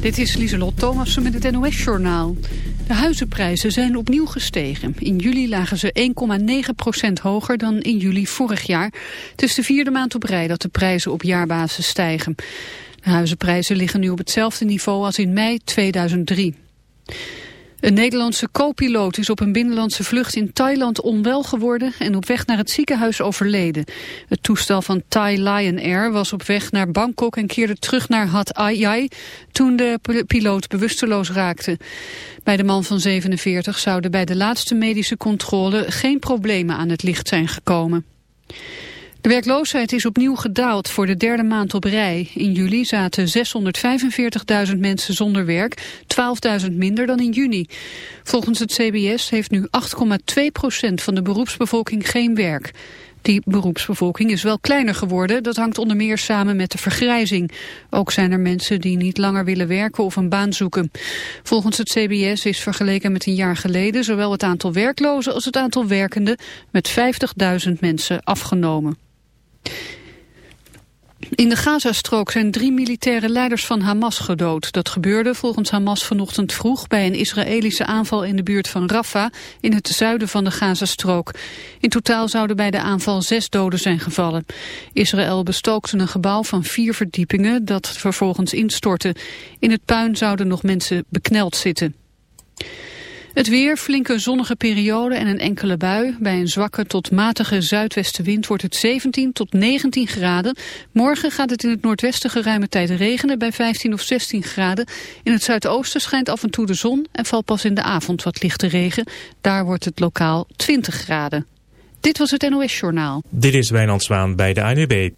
Dit is Lieselot Thomassen met het NOS-journaal. De huizenprijzen zijn opnieuw gestegen. In juli lagen ze 1,9% hoger dan in juli vorig jaar. Het is de vierde maand op rij dat de prijzen op jaarbasis stijgen. De huizenprijzen liggen nu op hetzelfde niveau als in mei 2003. Een Nederlandse co-piloot is op een binnenlandse vlucht in Thailand onwel geworden en op weg naar het ziekenhuis overleden. Het toestel van Thai Lion Air was op weg naar Bangkok en keerde terug naar Hat Yai toen de piloot bewusteloos raakte. Bij de man van 47 zouden bij de laatste medische controle geen problemen aan het licht zijn gekomen. De werkloosheid is opnieuw gedaald voor de derde maand op rij. In juli zaten 645.000 mensen zonder werk, 12.000 minder dan in juni. Volgens het CBS heeft nu 8,2% van de beroepsbevolking geen werk. Die beroepsbevolking is wel kleiner geworden. Dat hangt onder meer samen met de vergrijzing. Ook zijn er mensen die niet langer willen werken of een baan zoeken. Volgens het CBS is vergeleken met een jaar geleden... zowel het aantal werklozen als het aantal werkenden... met 50.000 mensen afgenomen. In de Gazastrook zijn drie militaire leiders van Hamas gedood. Dat gebeurde volgens Hamas vanochtend vroeg bij een Israëlische aanval in de buurt van Rafah in het zuiden van de Gazastrook. In totaal zouden bij de aanval zes doden zijn gevallen. Israël bestookte een gebouw van vier verdiepingen dat vervolgens instortte. In het puin zouden nog mensen bekneld zitten. Het weer, flinke zonnige periode en een enkele bui. Bij een zwakke tot matige zuidwestenwind wordt het 17 tot 19 graden. Morgen gaat het in het noordwesten geruime tijd regenen bij 15 of 16 graden. In het zuidoosten schijnt af en toe de zon en valt pas in de avond wat lichte regen. Daar wordt het lokaal 20 graden. Dit was het NOS Journaal. Dit is Wijnand Zwaan bij de ANWB.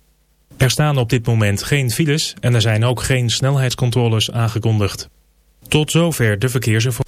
Er staan op dit moment geen files en er zijn ook geen snelheidscontroles aangekondigd. Tot zover de verkeersinformatie.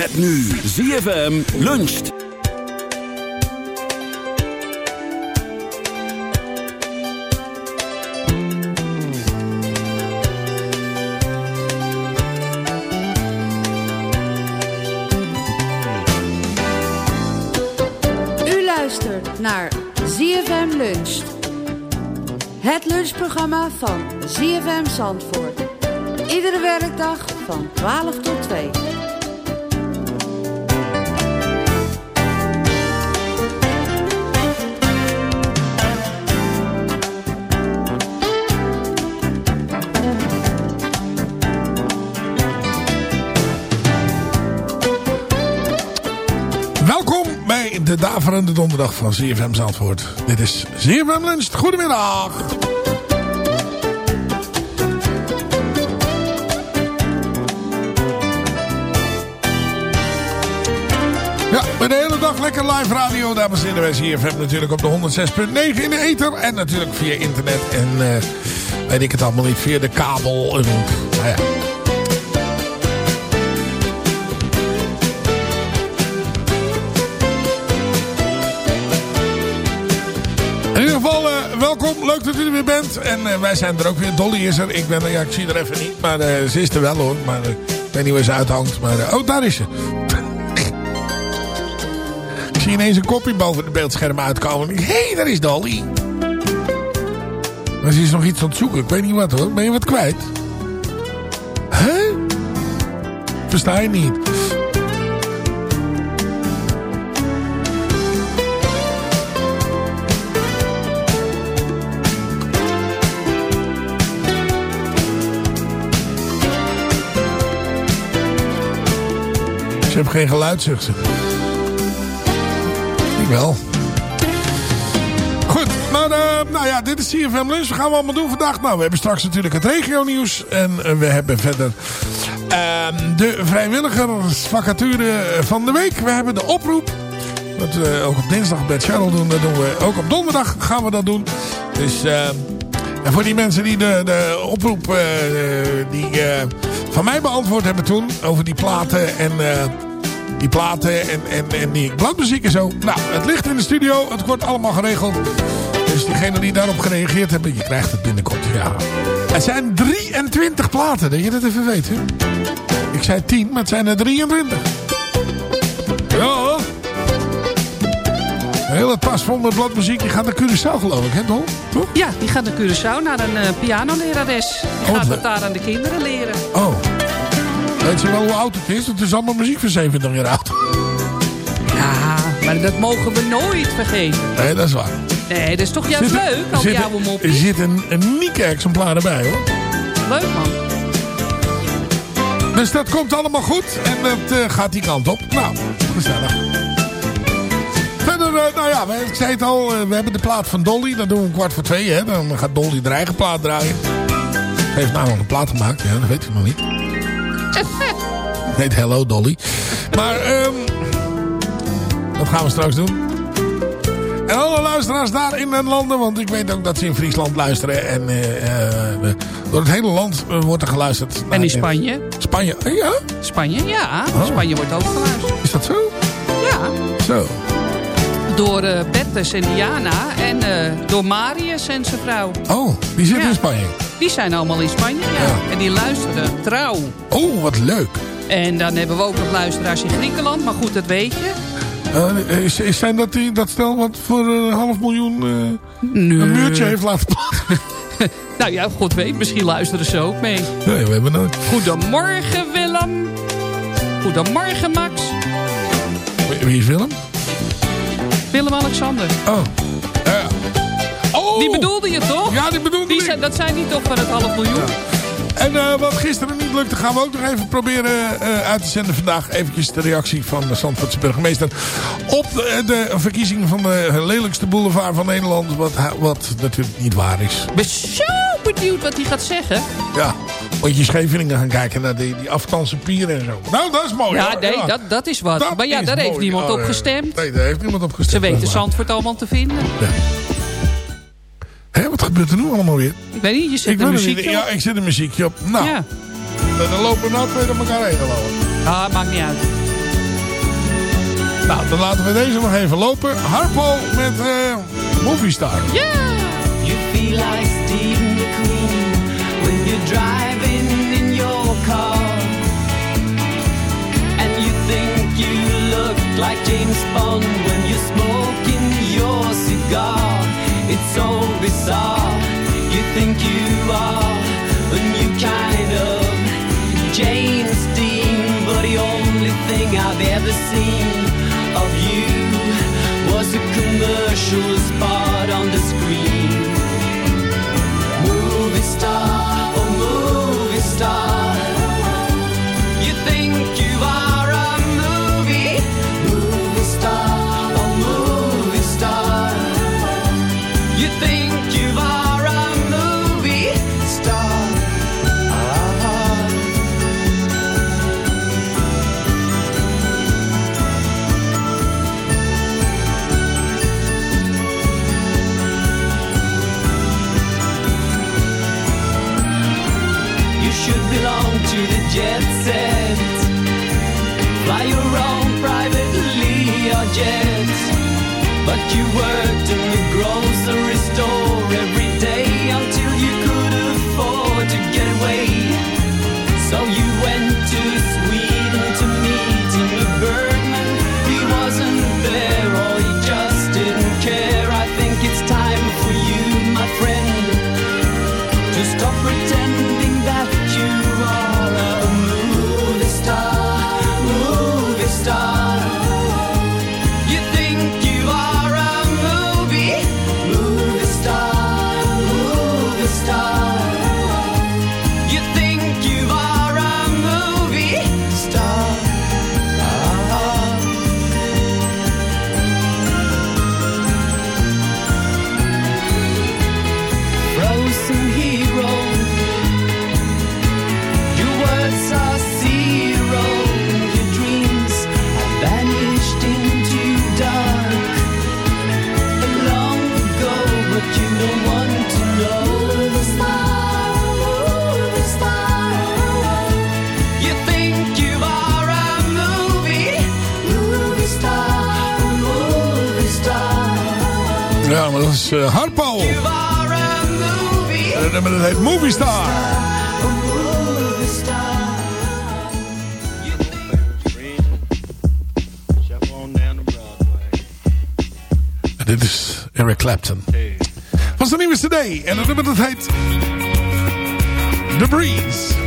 Met nu ZFM luncht. luistert naar ZFM Lunch. Het lunchprogramma van ZFM Zandvoort. Iedere werkdag van 12 tot 2. Daverende donderdag van ZFM Zandvoort. Dit is ZFM Lunch. Goedemiddag. Ja, met de hele dag lekker live radio. Dames en heren, wij ZFM natuurlijk op de 106.9 in de ether. En natuurlijk via internet. En uh, weet ik het allemaal niet, via de kabel. En, nou ja. Leuk dat u er weer bent. En uh, wij zijn er ook weer. Dolly is er. Ik, ben er, ja, ik zie er even niet. Maar uh, ze is er wel hoor. Maar uh, ik weet niet waar ze uithangt. Maar, oh, daar is ze. ik zie ineens een kopje boven de beeldscherm uitkomen. Hé, hey, daar is Dolly. Maar ze is nog iets aan het zoeken. Ik weet niet wat hoor. Ben je wat kwijt? Huh? Versta je niet. Hebben geen geluid, zegt ze. Ik wel. Goed, maar uh, nou ja, dit is CFM Lunch. Wat gaan we allemaal doen vandaag? Nou, we hebben straks natuurlijk het regionieuws. En uh, we hebben verder uh, de vrijwilligersvacature van de week. We hebben de oproep. Dat we ook op dinsdag bij Channel doen. Dat doen we ook op donderdag gaan we dat doen. Dus... En voor die mensen die de, de oproep die van mij beantwoord hebben toen. Over die platen en die platen en, en, en die bladmuziek en zo. Nou, het ligt in de studio. Het wordt allemaal geregeld. Dus diegenen die daarop gereageerd hebben, je krijgt het binnenkort. Ja. Het zijn 23 platen, dat je dat even weet. Hè? Ik zei 10, maar het zijn er 23. Ja. Een hele tas vol met bladmuziek. Die gaat naar Curaçao geloof ik, hè Don? Toch? Ja, die gaat naar Curaçao naar een uh, pianolerares. Die oh, gaat het daar aan de kinderen leren. Oh. Weet je wel hoe oud het is? Het is allemaal muziek van 70 jaar oud. Ja, maar dat mogen we nooit vergeten. Nee, dat is waar. Nee, dat is toch juist zit, leuk, al die oude mopjes. Er zit een, een unieke exemplaar erbij, hoor. Leuk, man. Dus dat komt allemaal goed en dat uh, gaat die kant op. Nou, gezellig. Verder, uh, nou ja, ik zei het al, uh, we hebben de plaat van Dolly. Dat doen we kwart voor twee, hè. Dan gaat Dolly de eigen plaat draaien. Ze heeft namelijk een plaat gemaakt, ja, dat weet ik nog niet. Heet Hello Dolly. Maar um, dat gaan we straks doen. En alle luisteraars daar in den landen. Want ik weet ook dat ze in Friesland luisteren. En uh, uh, door het hele land wordt er geluisterd. En in Spanje? Spanje, ja? Spanje, ja. Oh. Spanje wordt ook geluisterd. Is dat zo? Ja. Zo. Door Bertus en Diana. En door Marius en zijn vrouw. Oh, die zitten ja. in Spanje? Die zijn allemaal in Spanje, ja. En die luisteren trouw. Oh, wat leuk. En dan hebben we ook nog luisteraars in Griekenland. Maar goed, dat weet je. Uh, zijn dat, die, dat stel wat voor een half miljoen uh, nee. een muurtje heeft laten nou ja, god weet. Misschien luisteren ze ook mee. Nee, we hebben nooit. Goedemorgen Willem. Goedemorgen Max. Wie is Willem? Willem-Alexander. Oh. Oh. Die bedoelde je toch? Ja, die bedoelde die zijn, Dat zijn niet toch van het half miljoen? Ja. En uh, wat gisteren niet lukte, gaan we ook nog even proberen uh, uit te zenden vandaag. Eventjes de reactie van de Zandvoortse burgemeester op de, de, verkiezing van de lelijkste boulevard van Nederland. Wat, wat natuurlijk niet waar is. Ik ben zo benieuwd wat hij gaat zeggen. Ja, moet je Scheveningen gaan kijken naar die, die afstandse pieren en zo. Nou, dat is mooi. Ja, nee, ja. Dat, dat is wat. Dat maar ja, daar heeft niemand oh, op gestemd. Nee, daar heeft niemand op gestemd. Ze weten Zandvoort allemaal te vinden. Ja. Gebeurt er nu allemaal weer? Ik weet niet, je zet een muziekje Ja, ik zet een muziekje op. Nou, ja. dan lopen we nou twee door elkaar heen lopen. Ah, maakt niet uit. Nou, dan laten we deze nog even lopen. Harpo met uh, Movie Star. Yeah! You feel like Steve McQueen when you're driving in your car. And you think you look like James Bond when you're smoking It's so bizarre. You think you are a new kind of James Dean, but the only thing I've ever seen of you was a commercial spot on the screen. Movie star. You worked in the grocery nummer dat heet The Breeze.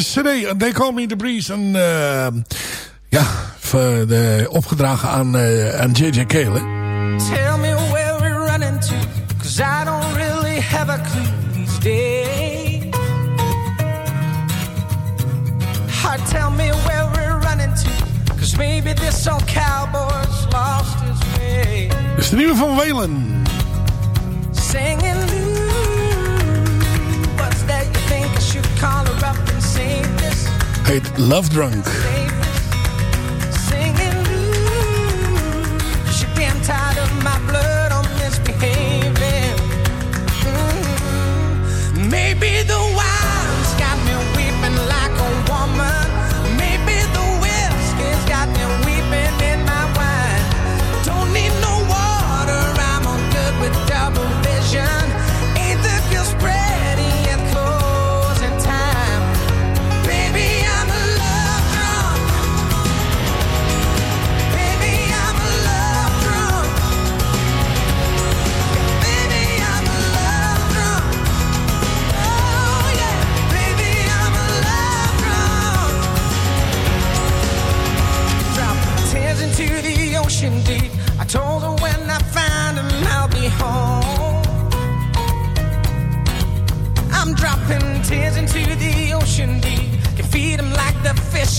Cd. They Call Me The Breeze. En, eh, ja, de, opgedragen aan, eh, aan J.J. Cale. Tell me where we're running to, cause I don't really have a clue these days. Heart, tell me where we're running to, cause maybe this old cowboy's lost his way. Is de nieuwe van Waylon. Singing, Heet Love Drunk.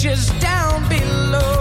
Just down below.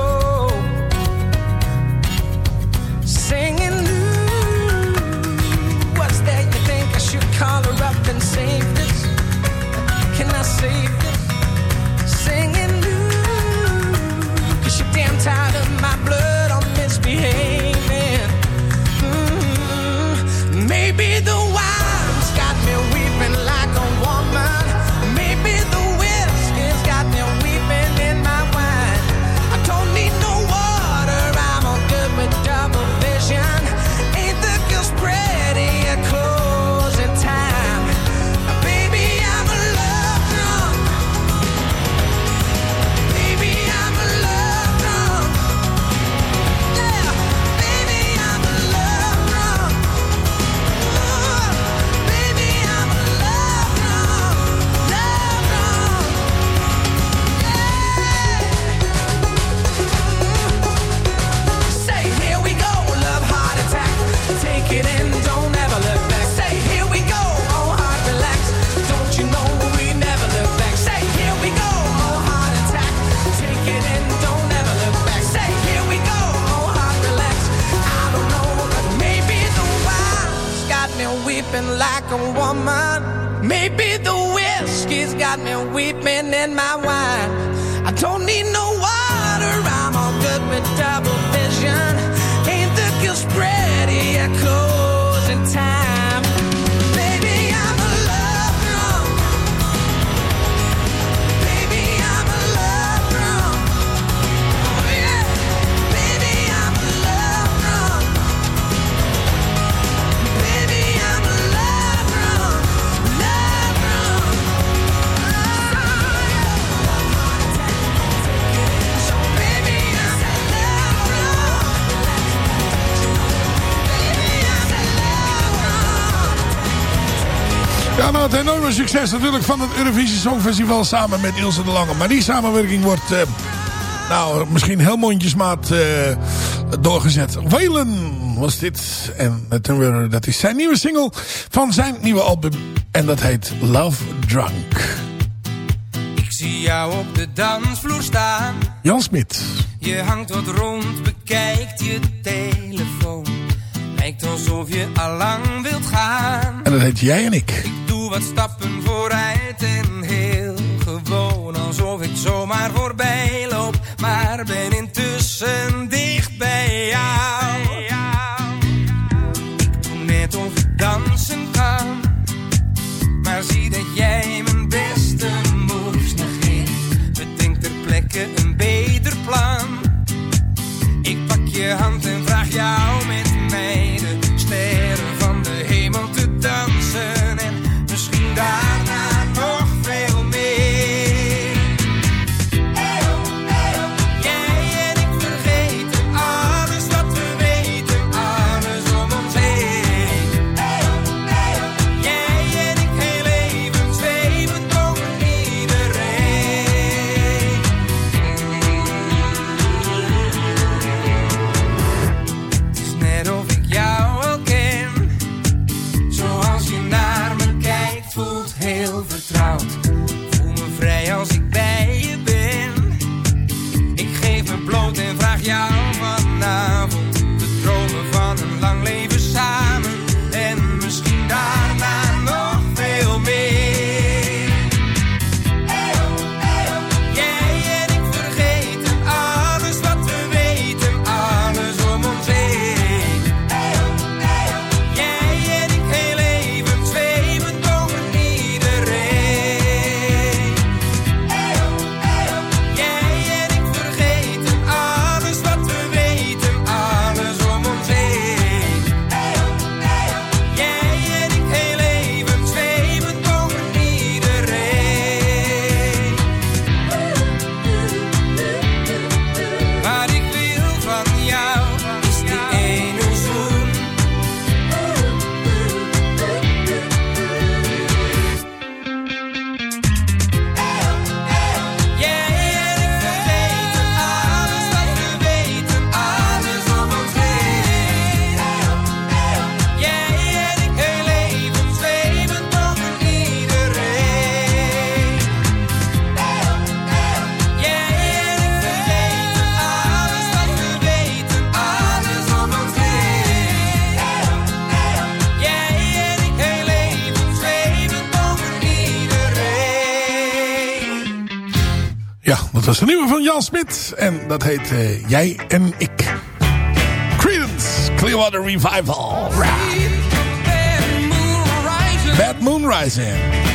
Whiskey's got me weeping in my wine. I don't need no water, I'm all good with double vision. Ain't the girl spreading your clothes succes natuurlijk van het Eurovisie Songfestival samen met Ilse de Lange. Maar die samenwerking wordt, eh, nou, misschien heel mondjesmaat eh, doorgezet. Waylon was dit. En nummer, dat is zijn nieuwe single van zijn nieuwe album. En dat heet Love Drunk. Ik zie jou op de dansvloer staan. Jan Smit. Je hangt wat rond, bekijkt je telefoon. Lijkt alsof je allang wilt gaan. En dat heet Jij en Ik. Wat stappen vooruit en heel gewoon. Alsof ik zomaar voorbij loop. Maar ben intussen dicht bij jou. Ik doe net of ik dansen kan. Maar zie dat jij mijn beste moves negeert. Bedenk ter plekke een beter plan. Ik pak je hand tale Smit. En dat heet eh, Jij en Ik. Creedence Clearwater Revival. Bad Moon Rising.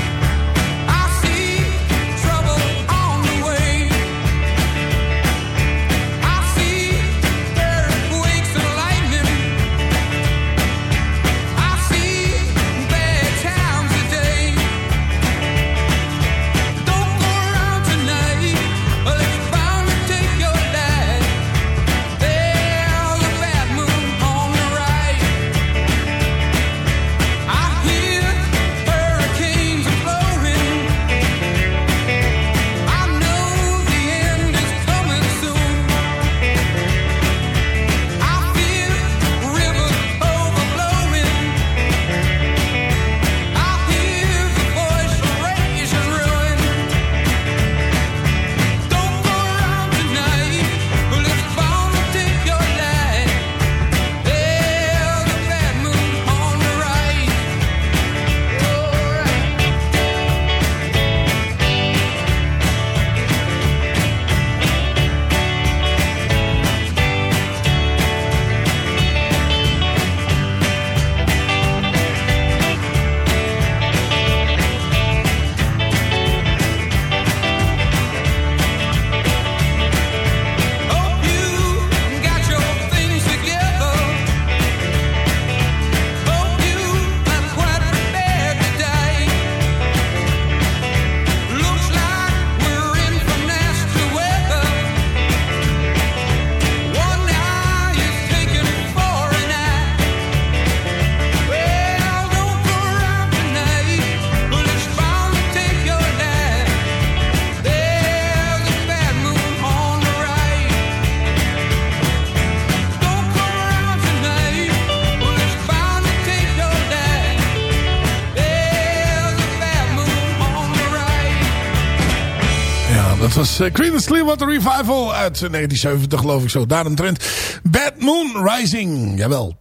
Dat was uh, Creedence Clearwater Revival uit 1970 geloof ik zo. Daaromtrent Bad Moon Rising. Jawel.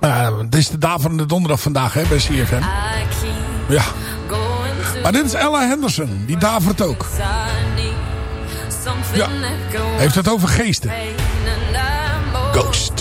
Uh, het is de daverende donderdag vandaag hè, bij CFM. Ja. Maar dit is Ella Henderson. Die davert ook. Ja. Heeft het over geesten. Ghost.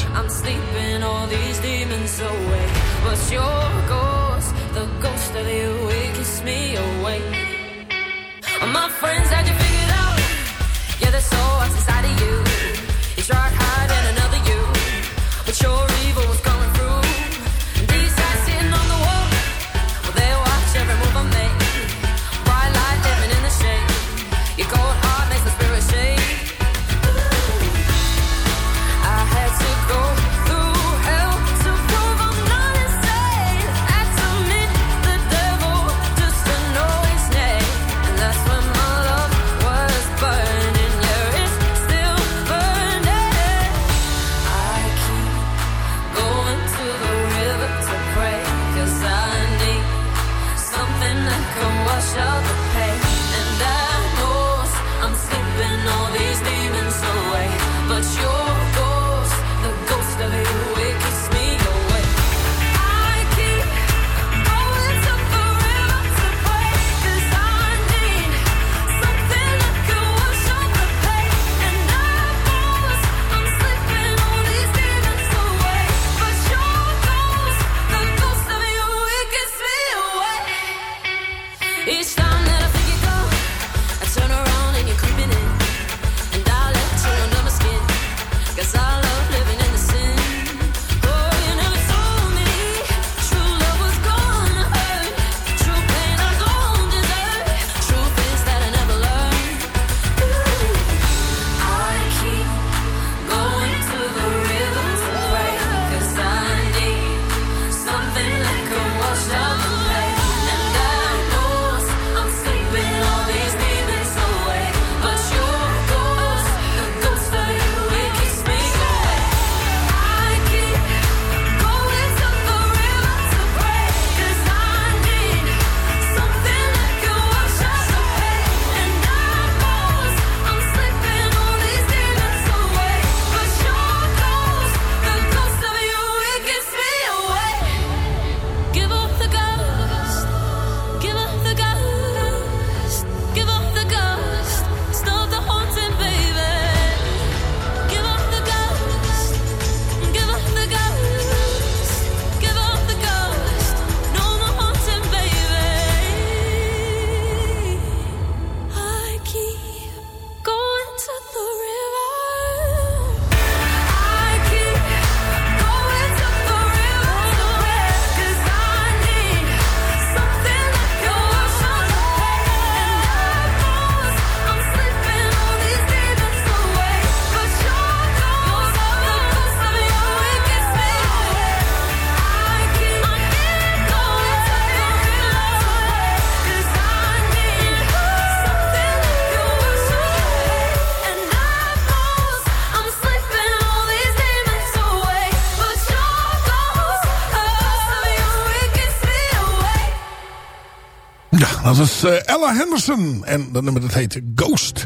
Ja, dat is eh, Ella Henderson. En dat nummer dat heet Ghost.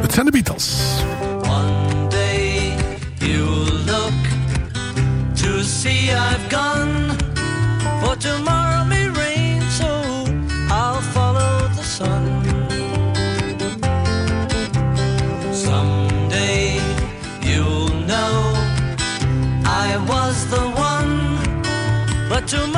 Het zijn de Beatles. One day you'll look to see I've gone. For tomorrow may rain, so I'll follow the sun. Someday you'll know I was the one, but tomorrow.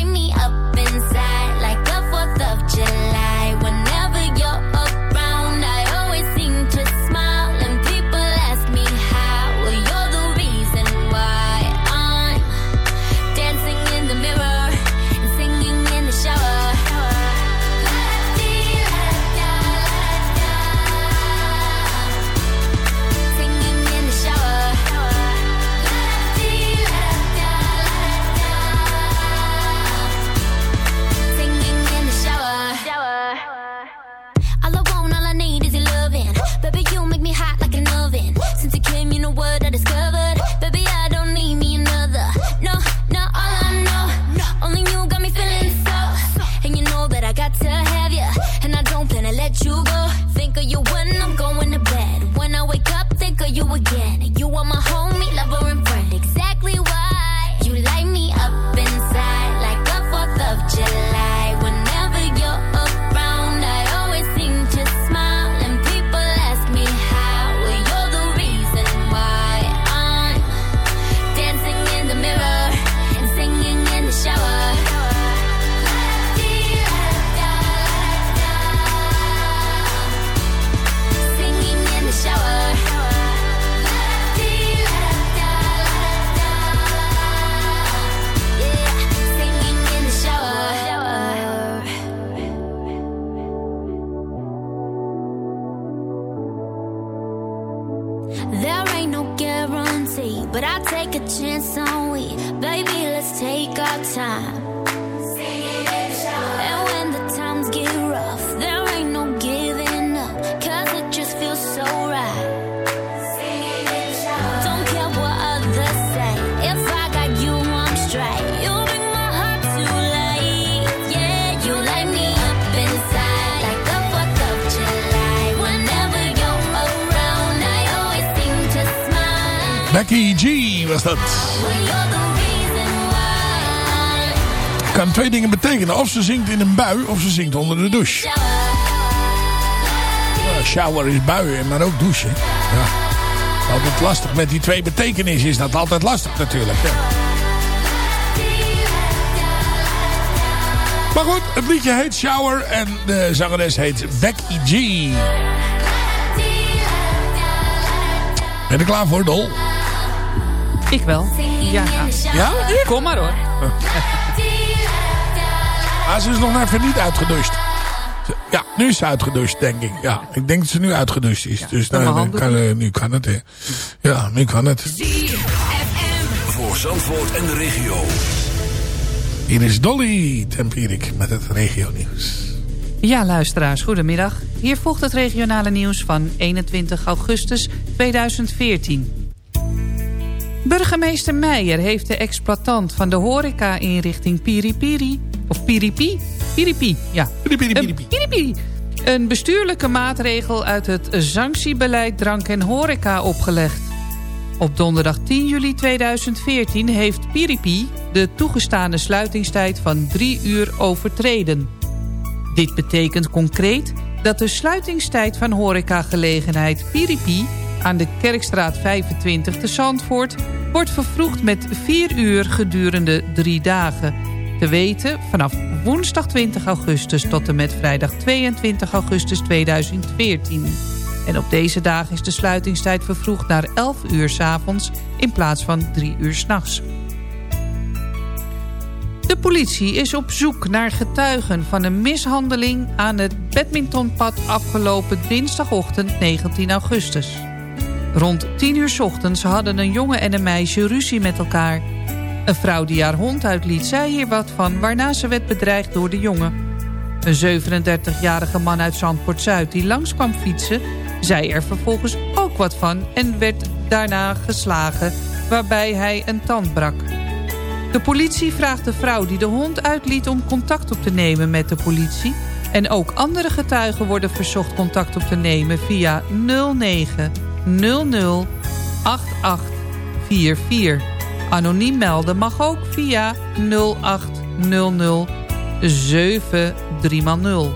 of ze zingt in een bui of ze zingt onder de douche. Shower is buien, maar ook douchen. Ja. Altijd lastig. Met die twee betekenissen is dat altijd lastig natuurlijk. Maar goed, het liedje heet Shower en de zangeres heet Becky G. Ben je klaar voor, Dol? Ik wel. Ja. Ja? Kom maar hoor. Ah, ze is nog even niet uitgedoucht. Ja, nu is ze uitgedoucht, denk ik. Ja, ik denk dat ze nu uitgedoucht is. dus nou, nu, handen kan, eh, nu kan het, hè. Ja, nu kan het. Voor Zandvoort en de regio. Hier is Dolly Tempierik met het regio nieuws. Ja, luisteraars, goedemiddag. Hier volgt het regionale nieuws van 21 augustus 2014. Burgemeester Meijer heeft de exploitant van de horeca-inrichting Piripiri... of Piripi? Piripi, ja. Een, Piripi. Een bestuurlijke maatregel uit het sanctiebeleid drank en horeca opgelegd. Op donderdag 10 juli 2014 heeft Piripi de toegestane sluitingstijd van drie uur overtreden. Dit betekent concreet dat de sluitingstijd van horecagelegenheid Piripi aan de Kerkstraat 25 te Zandvoort wordt vervroegd met 4 uur gedurende drie dagen. Te weten vanaf woensdag 20 augustus tot en met vrijdag 22 augustus 2014. En op deze dagen is de sluitingstijd vervroegd naar 11 uur 's avonds in plaats van 3 uur 's nachts. De politie is op zoek naar getuigen van een mishandeling aan het badmintonpad afgelopen dinsdagochtend 19 augustus. Rond 10 uur 's ochtends hadden een jongen en een meisje ruzie met elkaar. Een vrouw die haar hond uitliet zei hier wat van waarna ze werd bedreigd door de jongen. Een 37-jarige man uit Zandpoort-Zuid die langs kwam fietsen... zei er vervolgens ook wat van en werd daarna geslagen... waarbij hij een tand brak. De politie vraagt de vrouw die de hond uitliet om contact op te nemen met de politie. En ook andere getuigen worden verzocht contact op te nemen via 09 00 8844. Anoniem melden mag ook via 0800 73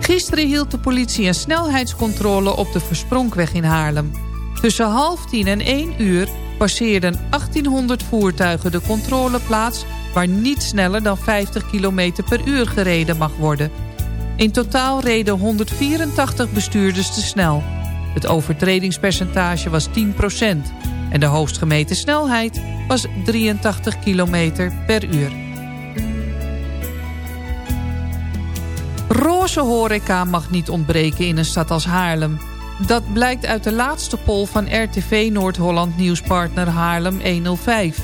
Gisteren hield de politie een snelheidscontrole op de Verspronkweg in Haarlem. Tussen half tien en één uur passeerden 1800 voertuigen de controleplaats... waar niet sneller dan 50 km per uur gereden mag worden. In totaal reden 184 bestuurders te snel. Het overtredingspercentage was 10 en de hoogst gemeten snelheid was 83 km per uur. Roze horeca mag niet ontbreken in een stad als Haarlem. Dat blijkt uit de laatste poll van RTV Noord-Holland nieuwspartner Haarlem 105.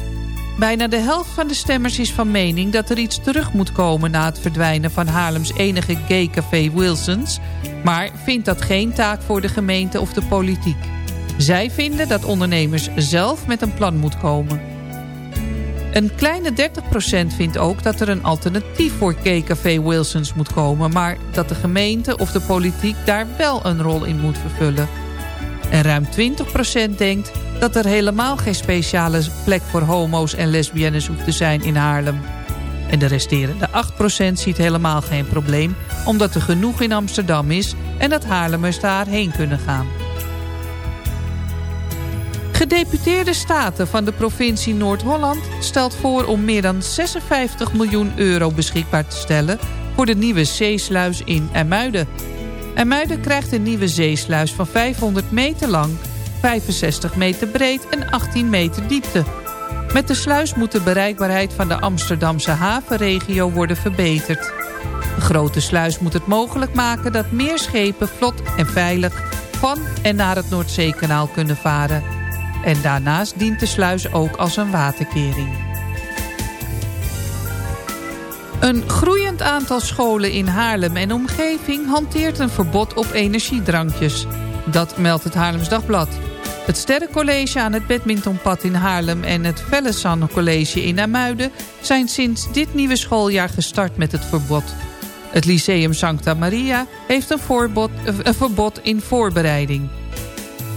Bijna de helft van de stemmers is van mening dat er iets terug moet komen... na het verdwijnen van Haarlems enige gaycafé Wilsons... maar vindt dat geen taak voor de gemeente of de politiek. Zij vinden dat ondernemers zelf met een plan moet komen. Een kleine 30% vindt ook dat er een alternatief voor gaycafé Wilsons moet komen... maar dat de gemeente of de politiek daar wel een rol in moet vervullen. En ruim 20% denkt dat er helemaal geen speciale plek voor homo's en lesbiennes hoeft te zijn in Haarlem. En de resterende 8% ziet helemaal geen probleem... omdat er genoeg in Amsterdam is en dat Haarlemmers daarheen kunnen gaan. Gedeputeerde Staten van de provincie Noord-Holland stelt voor om meer dan 56 miljoen euro beschikbaar te stellen voor de nieuwe zeesluis in Ermuiden. Ermuiden krijgt een nieuwe zeesluis van 500 meter lang, 65 meter breed en 18 meter diepte. Met de sluis moet de bereikbaarheid van de Amsterdamse havenregio worden verbeterd. De grote sluis moet het mogelijk maken dat meer schepen vlot en veilig van en naar het Noordzeekanaal kunnen varen. En daarnaast dient de sluis ook als een waterkering. Een groeiend aantal scholen in Haarlem en omgeving hanteert een verbod op energiedrankjes. Dat meldt het Haarlems Dagblad. Het Sterrencollege aan het Badmintonpad in Haarlem en het Vellesan College in Amuiden zijn sinds dit nieuwe schooljaar gestart met het verbod. Het Lyceum Sancta Maria heeft een verbod in voorbereiding.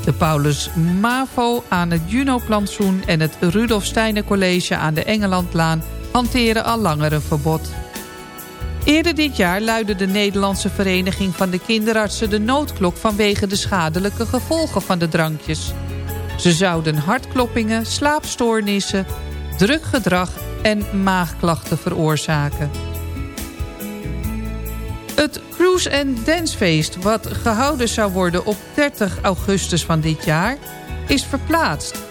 De Paulus Mavo aan het Juno-plantsoen en het Rudolf Steiner College aan de Engelandlaan hanteren al langer een verbod. Eerder dit jaar luidde de Nederlandse Vereniging van de Kinderartsen de noodklok vanwege de schadelijke gevolgen van de drankjes. Ze zouden hartkloppingen, slaapstoornissen, druk gedrag en maagklachten veroorzaken. Het cruise and Dancefeest, wat gehouden zou worden op 30 augustus van dit jaar, is verplaatst.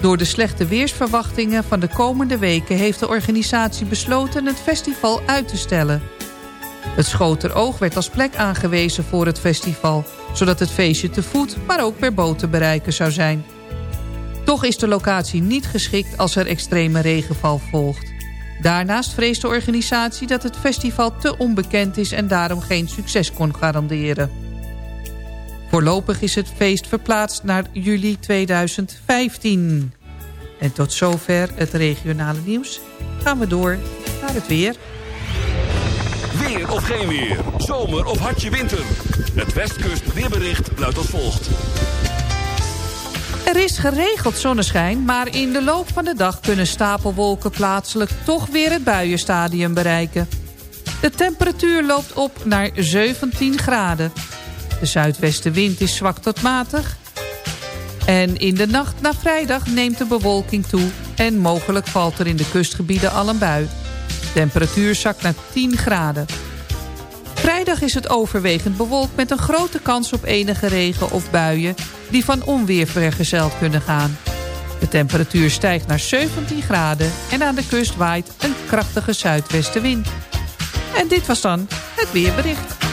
Door de slechte weersverwachtingen van de komende weken... heeft de organisatie besloten het festival uit te stellen. Het Schoteroog werd als plek aangewezen voor het festival... zodat het feestje te voet, maar ook per boot te bereiken zou zijn. Toch is de locatie niet geschikt als er extreme regenval volgt. Daarnaast vreest de organisatie dat het festival te onbekend is... en daarom geen succes kon garanderen. Voorlopig is het feest verplaatst naar juli 2015. En tot zover het regionale nieuws. Gaan we door naar het weer. Weer of geen weer. Zomer of hartje winter. Het Westkust weerbericht luidt als volgt. Er is geregeld zonneschijn, maar in de loop van de dag kunnen stapelwolken plaatselijk toch weer het buienstadium bereiken. De temperatuur loopt op naar 17 graden. De zuidwestenwind is zwak tot matig. En in de nacht naar vrijdag neemt de bewolking toe... en mogelijk valt er in de kustgebieden al een bui. De temperatuur zakt naar 10 graden. Vrijdag is het overwegend bewolkt met een grote kans op enige regen of buien... die van onweer vergezeld kunnen gaan. De temperatuur stijgt naar 17 graden en aan de kust waait een krachtige zuidwestenwind. En dit was dan het weerbericht.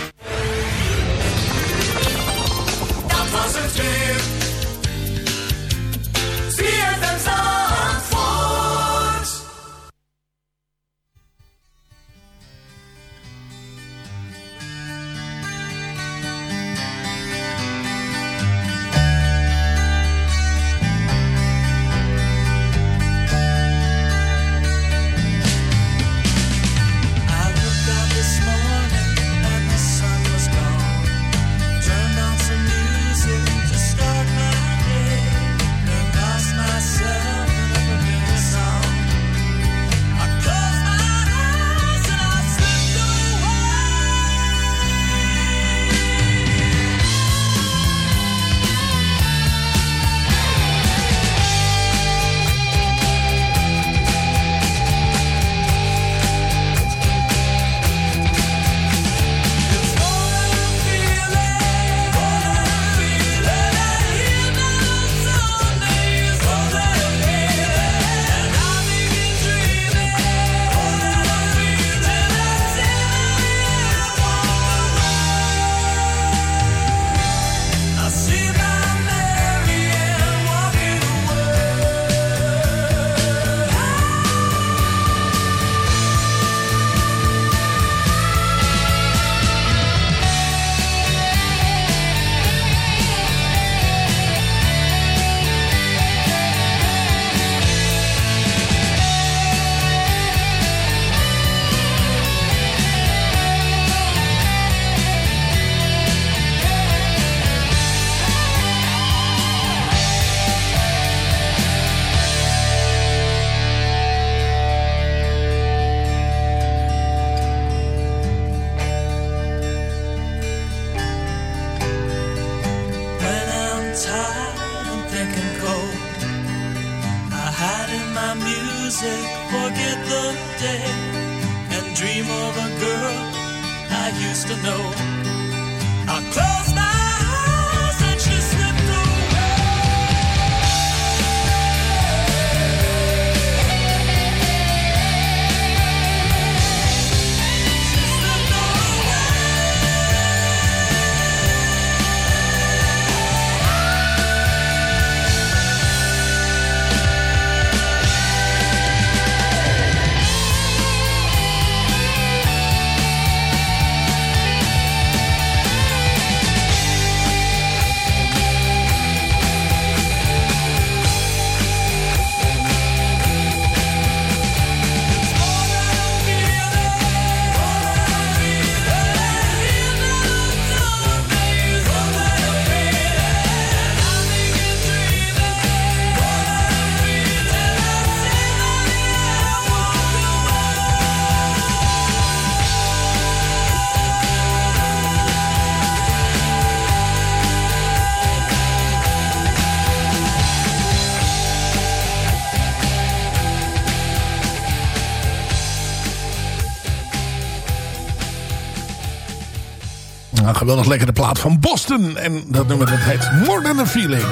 Geweldig lekkere plaat van Boston. En dat nummer dat heet More Than A Feeling.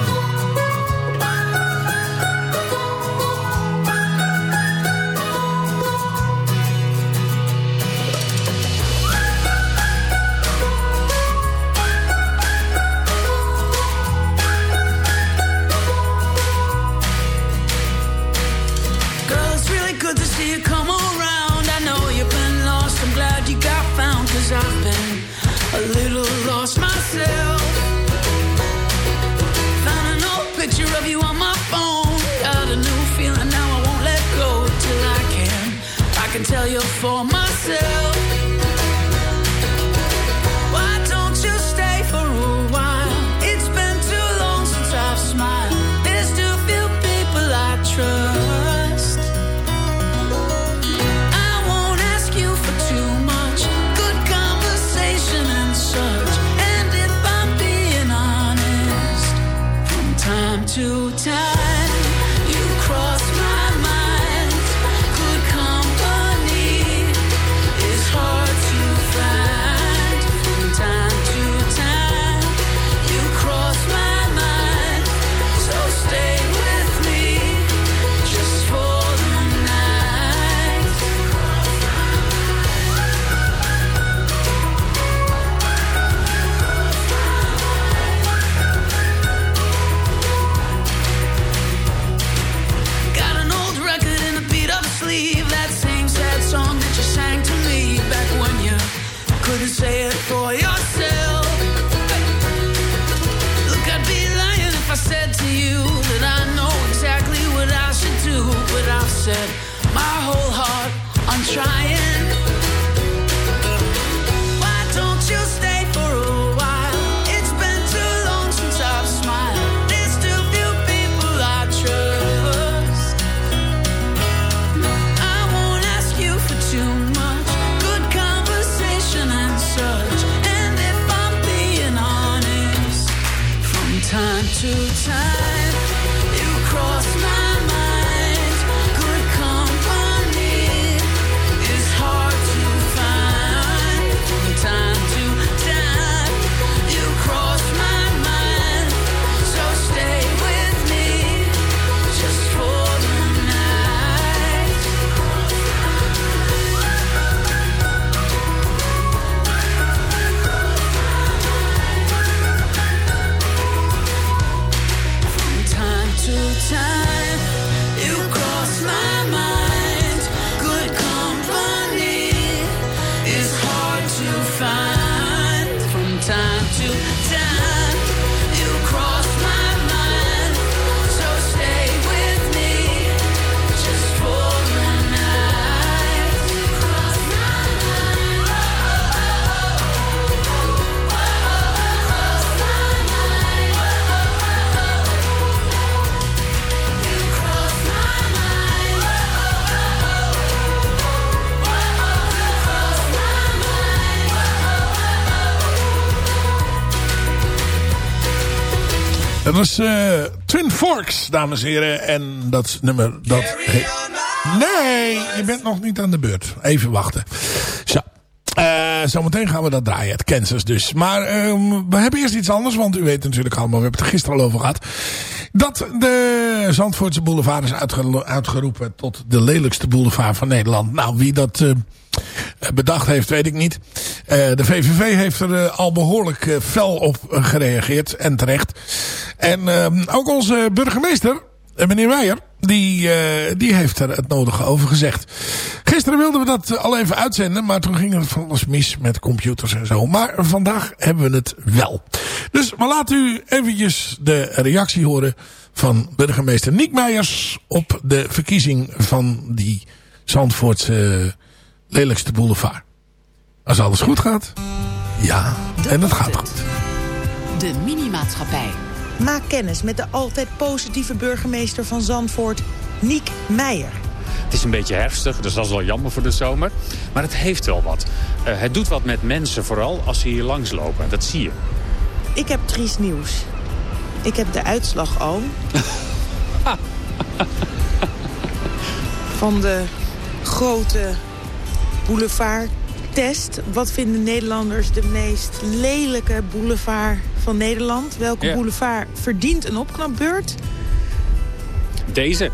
My whole Is eh, Twin Forks, dames en heren. En dat nummer, dat heet... Nee, je bent nog niet aan de beurt. Even wachten. Zo. Eh, zometeen gaan we dat draaien, het Kansas dus. Maar ehm, we hebben eerst iets anders, want u weet natuurlijk allemaal, we hebben het er gisteren al over gehad. Dat de Zandvoortse boulevard is uitge- uitgeroepen tot de lelijkste boulevard van Nederland. Nou, wie dat eh, bedacht heeft, weet ik niet. Eh, de VVV heeft er eh, al behoorlijk eh, fel op gereageerd en terecht. En ook onze burgemeester, meneer Weijer, die, die heeft er het nodige over gezegd. Gisteren wilden we dat al even uitzenden, maar toen ging er van alles mis met computers en zo. Maar vandaag hebben we het wel. Dus maar laat u eventjes de reactie horen van burgemeester Niek Meijers op de verkiezing van die Zandvoortse lelijkste boulevard. Als alles goed gaat, ja, en dat gaat goed. De Minimaatschappij. Maak kennis met de altijd positieve burgemeester van Zandvoort, Niek Meijer. Het is een beetje herfstig, dus dat is wel jammer voor de zomer. Maar het heeft wel wat. Eh, het doet wat met mensen, vooral als ze hier langslopen. Dat zie je. Ik heb triest nieuws. Ik heb de uitslag al. van de grote boulevard getest. Wat vinden Nederlanders de meest lelijke boulevard van Nederland? Welke boulevard verdient een opknapbeurt? Deze.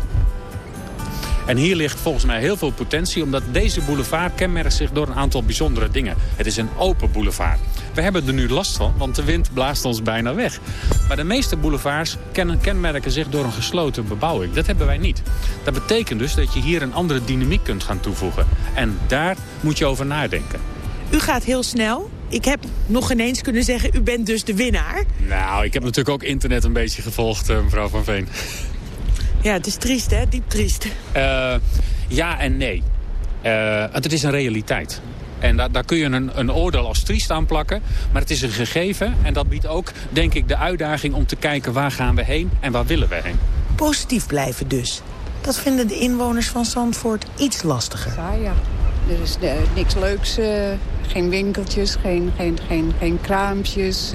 En hier ligt volgens mij heel veel potentie... omdat deze boulevard kenmerkt zich door een aantal bijzondere dingen. Het is een open boulevard. We hebben er nu last van, want de wind blaast ons bijna weg. Maar de meeste boulevards kenmerken zich door een gesloten bebouwing. Dat hebben wij niet. Dat betekent dus dat je hier een andere dynamiek kunt gaan toevoegen. En daar moet je over nadenken. U gaat heel snel. Ik heb nog ineens kunnen zeggen, u bent dus de winnaar. Nou, ik heb natuurlijk ook internet een beetje gevolgd, eh, mevrouw Van Veen. Ja, het is triest, hè? Diep triest. Eh, ja en nee. Eh, het is een realiteit. En daar, daar kun je een, een oordeel als triest aan plakken. Maar het is een gegeven. En dat biedt ook, denk ik, de uitdaging om te kijken... waar gaan we heen en waar willen we heen. Positief blijven dus. Dat vinden de inwoners van Zandvoort iets lastiger. Ja, ja. Er is eh, niks leuks. eh, geen winkeltjes, geen, geen, geen, geen kraampjes.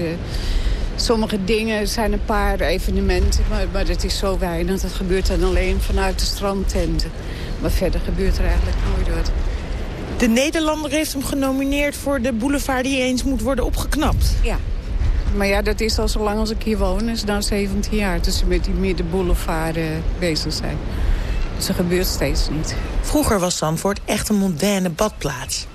Sommige dingen zijn een paar evenementen, maar, maar het is zo weinig. Dat gebeurt dan alleen vanuit de strandtenten. Maar verder gebeurt er eigenlijk nooit wat. De Nederlander heeft hem genomineerd voor de boulevard die eens moet worden opgeknapt. Ja. Maar ja, dat is al zo lang als ik hier woon. Dat is nou 17 jaar dat ze met die middenboulevard eh, bezig zijn. Dus dat gebeurt steeds niet. Vroeger was Zandvoort echt een moderne badplaats.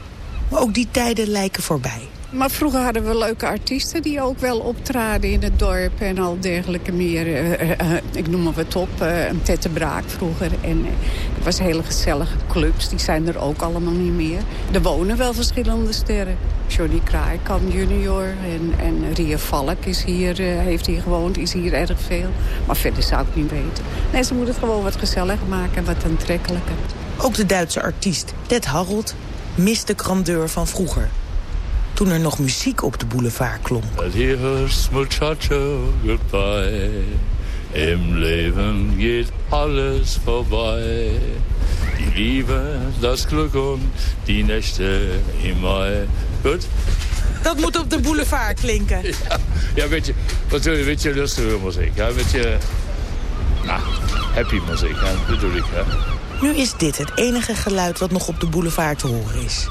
Maar ook die tijden lijken voorbij. Maar vroeger hadden we leuke artiesten die ook wel optraden in het dorp en al dergelijke meer. eh, eh, eh, ik noem maar wat op, een Tette Braak vroeger. En het was hele gezellige clubs, die zijn er ook allemaal niet meer. Er wonen wel verschillende sterren. Johnny Kraaikamp junior en, en Ria Valk is hier, heeft hier gewoond, is hier erg veel. Maar verder zou ik niet weten. Nee, ze moeten het gewoon wat gezelliger maken en wat aantrekkelijker. Ook de Duitse artiest Ted Harold mist de grandeur van vroeger. Toen er nog muziek op de boulevard klonk. Adios, muchacho, goodbye. Im Leben geht alles vorbei. Die Liebe, das Glück und die Nächte im Mai. Goed? Dat moet op de boulevard klinken. Ja, een beetje, wat wil je, een beetje rustige muziek. Ja, een beetje, nou, happy muziek, dat bedoel ik. Hè. Nu is dit het enige geluid wat nog op de boulevard te horen is.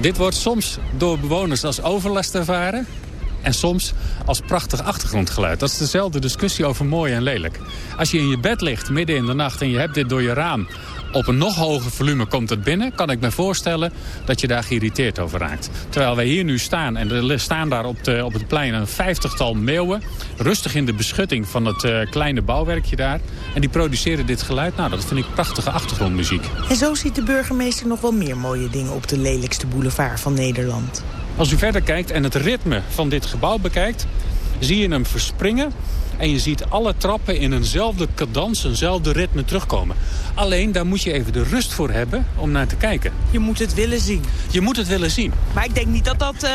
Dit wordt soms door bewoners als overlast ervaren. En soms als prachtig achtergrondgeluid. Dat is dezelfde discussie over mooi en lelijk. Als je in je bed ligt midden in de nacht en je hebt dit door je raam... op een nog hoger volume komt het binnen... kan ik me voorstellen dat je daar geïrriteerd over raakt. Terwijl wij hier nu staan en er staan daar op, de, op het plein een vijftigtal meeuwen... rustig in de beschutting van het eh, kleine bouwwerkje daar. En die produceren dit geluid. Nou, dat vind ik prachtige achtergrondmuziek. En zo ziet de burgemeester nog wel meer mooie dingen op de lelijkste boulevard van Nederland. Als u verder kijkt en het ritme van dit gebouw bekijkt... zie je hem verspringen en je ziet alle trappen in eenzelfde cadans, eenzelfde ritme terugkomen. Alleen, daar moet je even de rust voor hebben om naar te kijken. Je moet het willen zien. Je moet het willen zien. Maar ik denk niet dat dat eh,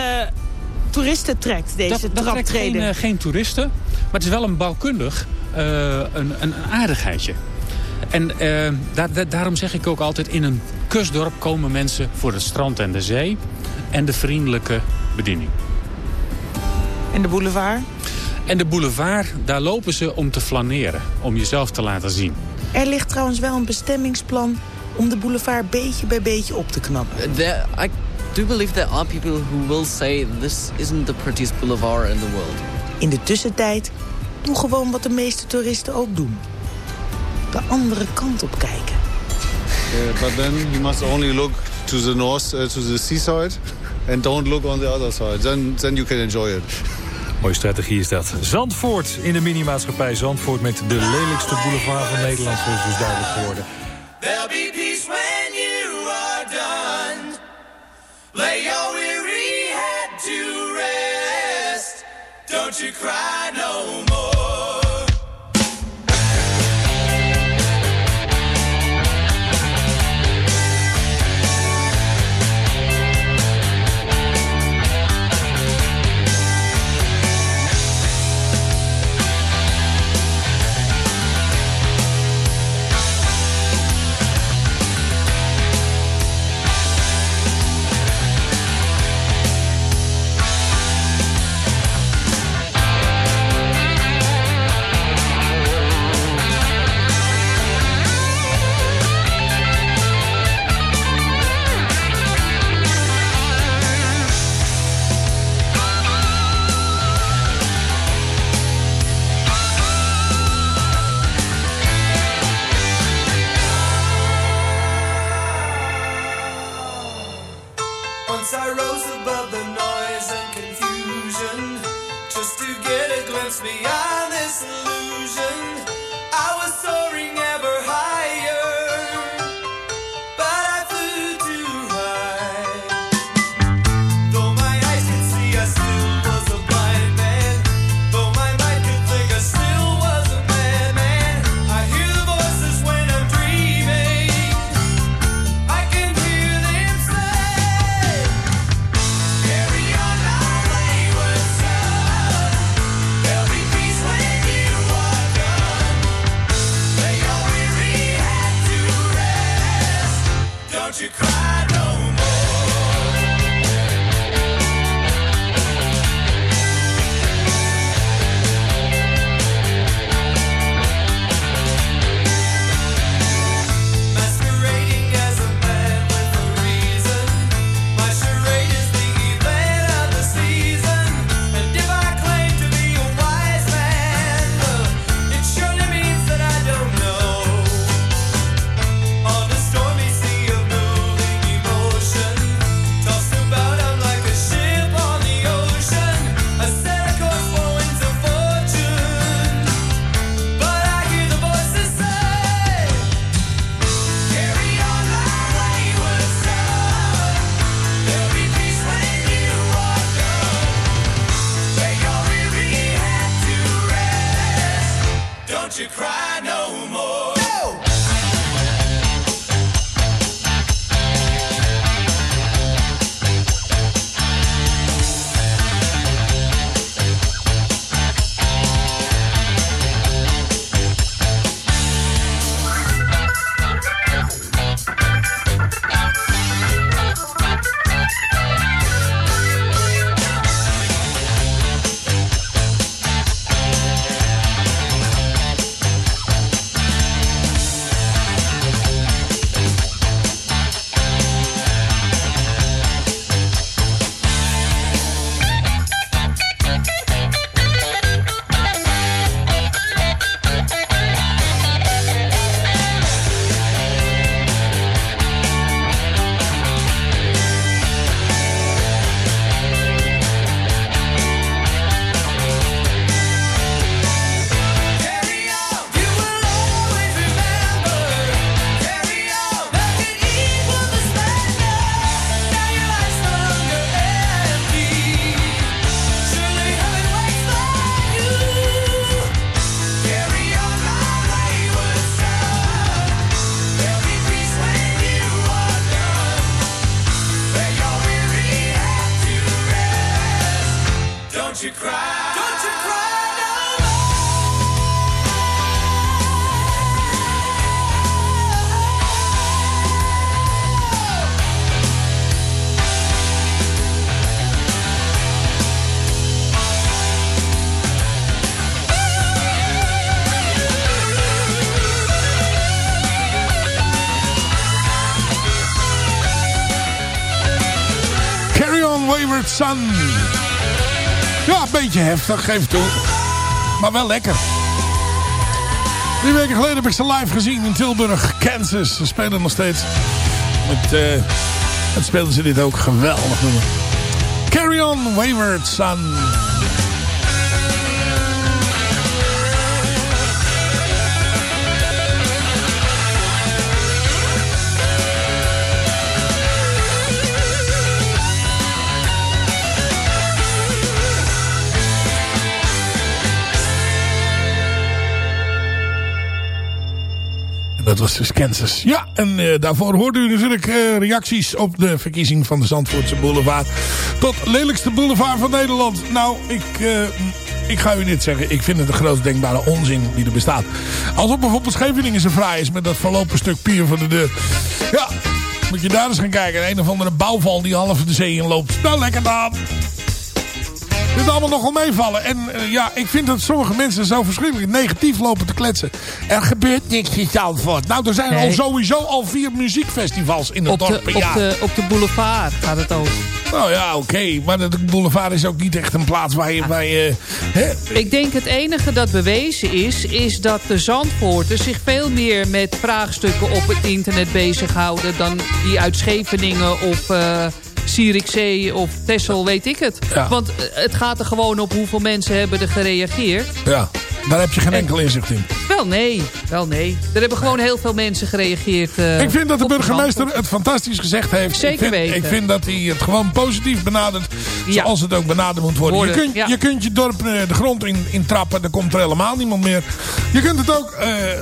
toeristen trekt, deze dat, dat trekt geen, eh, geen toeristen, maar het is wel een bouwkundig eh, een, een, aardigheidje. En daar- daar- daarom zeg ik ook altijd, in een kustdorp komen mensen voor het strand en de zee... en de vriendelijke bediening. En de boulevard? En de boulevard, daar lopen ze om te flaneren, om jezelf te laten zien. Er ligt trouwens wel een bestemmingsplan om de boulevard beetje bij beetje op te knappen. There, I do believe there are people who will say this isn't the prettiest boulevard in the world. In de tussentijd doe gewoon wat de meeste toeristen ook doen. De andere kant op kijken. Uh, but then you must only look to the north, uh, to the seaside, and don't look on the other side. Then, then you can enjoy it. Mooie strategie is dat. Zandvoort in de minimaatschappij. Zandvoort met de lelijkste boulevard van Nederland, zoals dus duidelijk geworden. There'll be peace when you are done. Lay your weary head to rest. Don't you cry no more. Ja, een beetje heftig, geef toe. Maar wel lekker. Drie weken geleden heb ik ze live gezien in Tilburg, Kansas. Ze spelen nog steeds. Met, eh het speelden ze dit ook geweldig nummer. Carry on, Wayward Son. Dat was dus Kansas. Ja, en eh, daarvoor hoorde u natuurlijk eh, reacties op de verkiezing van de Zandvoortse Boulevard. Tot lelijkste boulevard van Nederland. Nou, ik, eh, ik ga u niet zeggen. Ik vind het de grootst denkbare onzin die er bestaat. Alsof bijvoorbeeld Scheveningen zo fraai is met dat verlopen stuk pier van de deur. Ja, moet je daar eens gaan kijken. Een of andere bouwval die half de zee in loopt. Nou, lekker dan. Dit allemaal nogal meevallen. En eh, ja, ik vind dat sommige mensen zo verschrikkelijk negatief lopen te kletsen. Er gebeurt niks in Zandvoort. Nou, er zijn al sowieso al vier muziekfestivals in het Op dorp per op, jaar. de, op de boulevard gaat het over. Nou ja, oké. Maar de boulevard is ook niet echt een plaats waar je... Waar je hè? Ik denk het enige dat bewezen is... is dat de Zandvoorters zich veel meer met vraagstukken op het internet bezighouden... dan die uit Scheveningen of, eh, Zierikzee of Texel, weet ik het. Ja. Want eh, het gaat er gewoon op hoeveel mensen hebben er gereageerd. Ja, daar heb je geen enkel inzicht in. Wel nee, wel nee. Er hebben gewoon heel veel mensen gereageerd. eh, Ik vind dat de burgemeester het fantastisch gezegd heeft. Zeker ik vind, weten. Ik vind dat hij het gewoon positief benadert. Zoals het ook benaderd moet worden. Worden, je, kunt, ja. je kunt je dorp eh, de grond in, in trappen. Er komt er helemaal niemand meer. Je kunt het ook,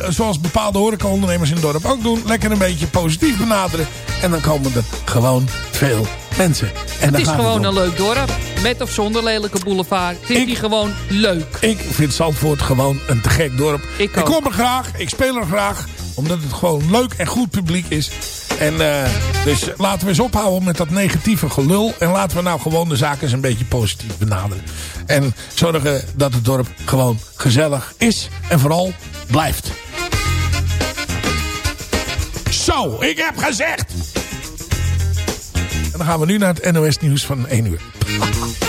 zoals bepaalde horecaondernemers in het dorp ook doen. Lekker een beetje positief benaderen. En dan komen er gewoon veel mensen. En Het is gewoon een leuk dorp. Met of zonder lelijke boulevard. Het is hier gewoon leuk. Ik vind Zandvoort gewoon een te gek dorp. Ik ik kom er graag, ik speel er graag. Omdat het gewoon leuk en goed publiek is. En eh, dus laten we eens ophouden met dat negatieve gelul. En laten we nou gewoon de zaken eens een beetje positief benaderen. En zorgen dat het dorp gewoon gezellig is. En vooral blijft. Zo, ik heb gezegd. Dan gaan we nu naar het NOS nieuws van 1 uur.